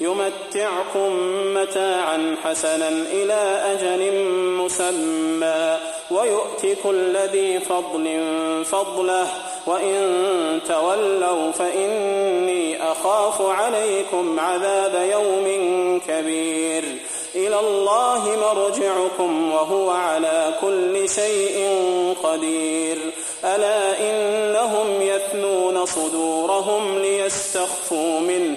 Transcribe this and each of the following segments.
يمتعكم متاعا حسنا إلى أجل مسمى ويؤت كل ذي فضل فضله وإن تولوا فإني أخاف عليكم عذاب يوم كبير. إلى الله مرجعكم وهو على كل شيء قدير. ألا إنهم يثنون صدورهم ليستخفوا منه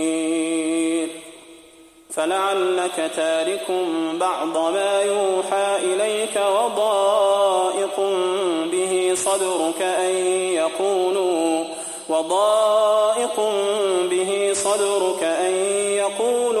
فلعلك تارك بعض ما يوحى إليك وضائق به صدرك أن يقولوا وضائق به صدرك أن يقولوا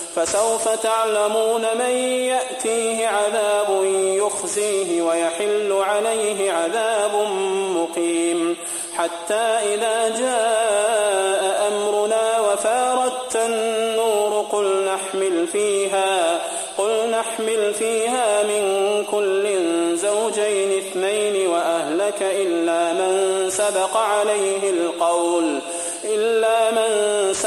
فسوف تعلمون من يأتيه عذاب يخزيه ويحل عليه عذاب مقيم. حتى إذا جاء أمرنا وفارت النور قل نحمل فيها قل نحمل فيها من كل زوجين اثنين وأهلك إلا من سبق عليه القول إلا من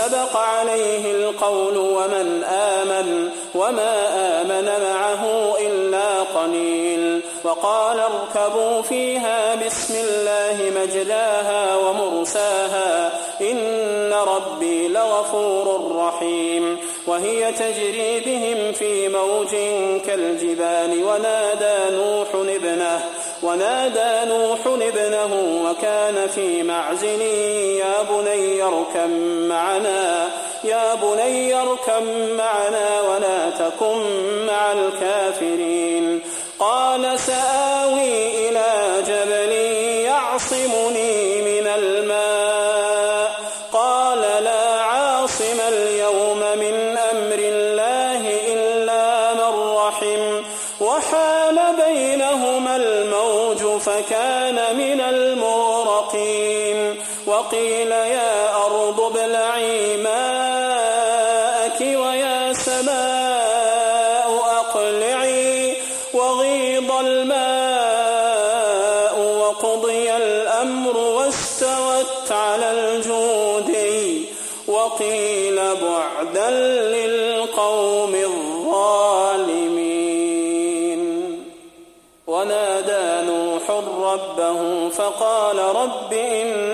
سبق عليه القول ومن آمن وما آمن معه إلا قليل وقال اركبوا فيها بسم الله مجلاها ومرساها إن ربي لغفور رحيم وهي تجري بهم في موج كالجبال ونادى نوح ابنه ونادى نوح ابنه وكان في معزل يا بني اركم معنا يا بني اركم معنا ولا تكن مع الكافرين. قال سآوي إلى جبل يعصمني وقيل يا أرض ابلعي ماءك ويا سماء أقلعي وغيض الماء وقضي الأمر واستوت على الجودي وقيل بعدا للقوم الظالمين. ونادى نوح ربه فقال رب إن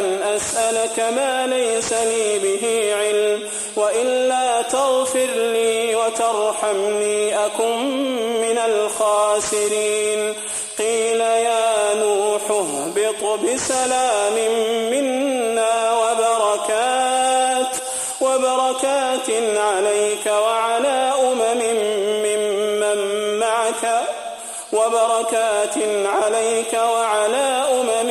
أن أسألك ما ليس لي به علم وإلا تغفر لي وترحمني أكن من الخاسرين. قيل يا نوح اهبط بسلام منا وبركات وبركات عليك وعلى أمم ممن معك وبركات عليك وعلى أمم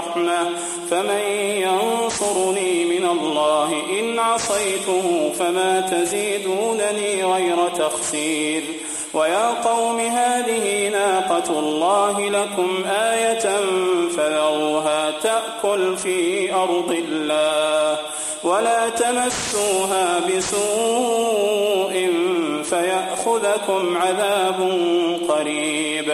فمن ينصرني من الله إن عصيته فما تزيدونني غير تخسير. ويا قوم هذه ناقة الله لكم آية فذروها تأكل في أرض الله. ولا تمسوها بسوء فيأخذكم عذاب قريب.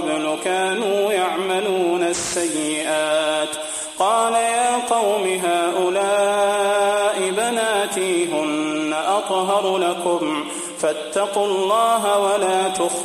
قبل كانوا يعملون السيئات. قال يا قوم هؤلاء بناتي هن أطهر لكم. فاتقوا الله ولا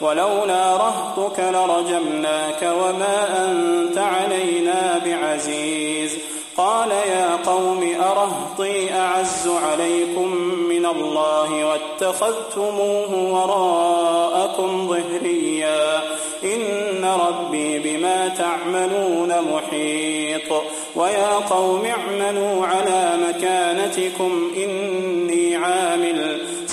ولولا رهطك لرجمناك وما أنت علينا بعزيز. قال يا قوم أرهطي أعز عليكم من الله واتخذتموه وراءكم ظهريا. إن ربي بما تعملون محيط. ويا قوم اعملوا على مكانتكم إني عامل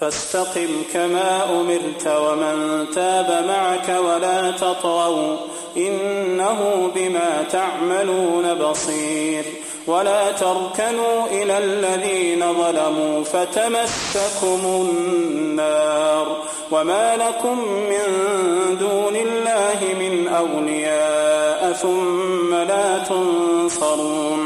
فاستقم كما أمرت ومن تاب معك ولا تطغوا إنه بما تعملون بصير. ولا تركنوا إلى الذين ظلموا فتمسكم النار. وما لكم من دون الله من أولياء ثم لا تنصرون.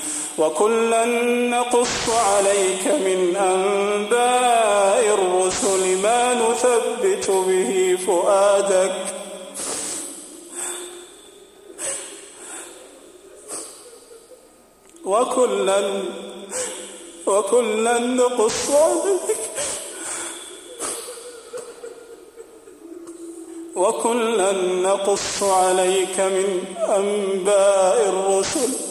وكلا نقص عليك من أنباء الرسل ما نثبت به فؤادك. وكلا وكلا نقص عليك. وكلا نقص عليك من أنباء الرسل.